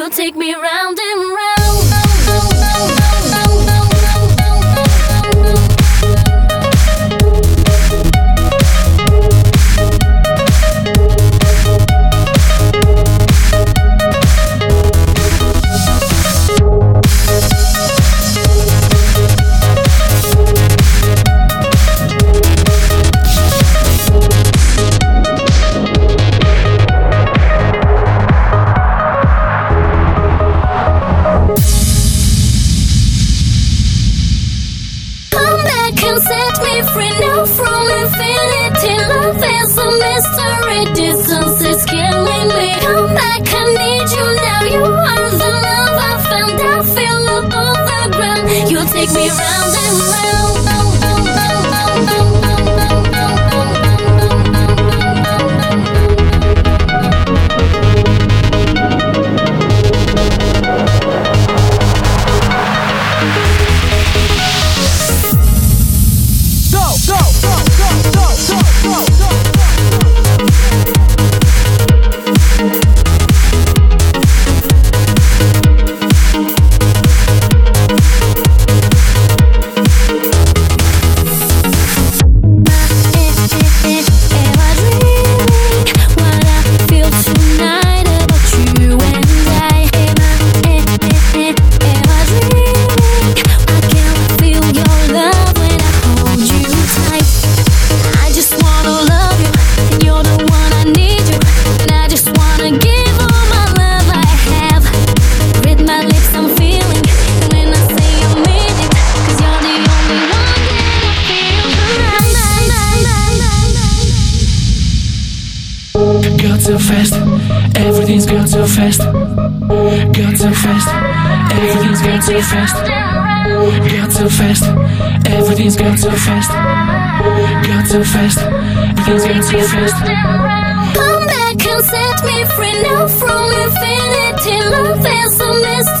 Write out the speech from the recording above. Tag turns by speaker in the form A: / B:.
A: You take me round and round. Free now from infinity. Love is a mystery. Distance is killing me. Come back, I need you now. You are the love I found. I feel above the ground. You take me round and round.
B: Got so fast, everything's got so fast. Got so fast, everything's got so fast. Got so fast, everything's got so fast. Got so fast, everything's got so fast.
A: Come back and set me free now from infinity. Love is a mystery.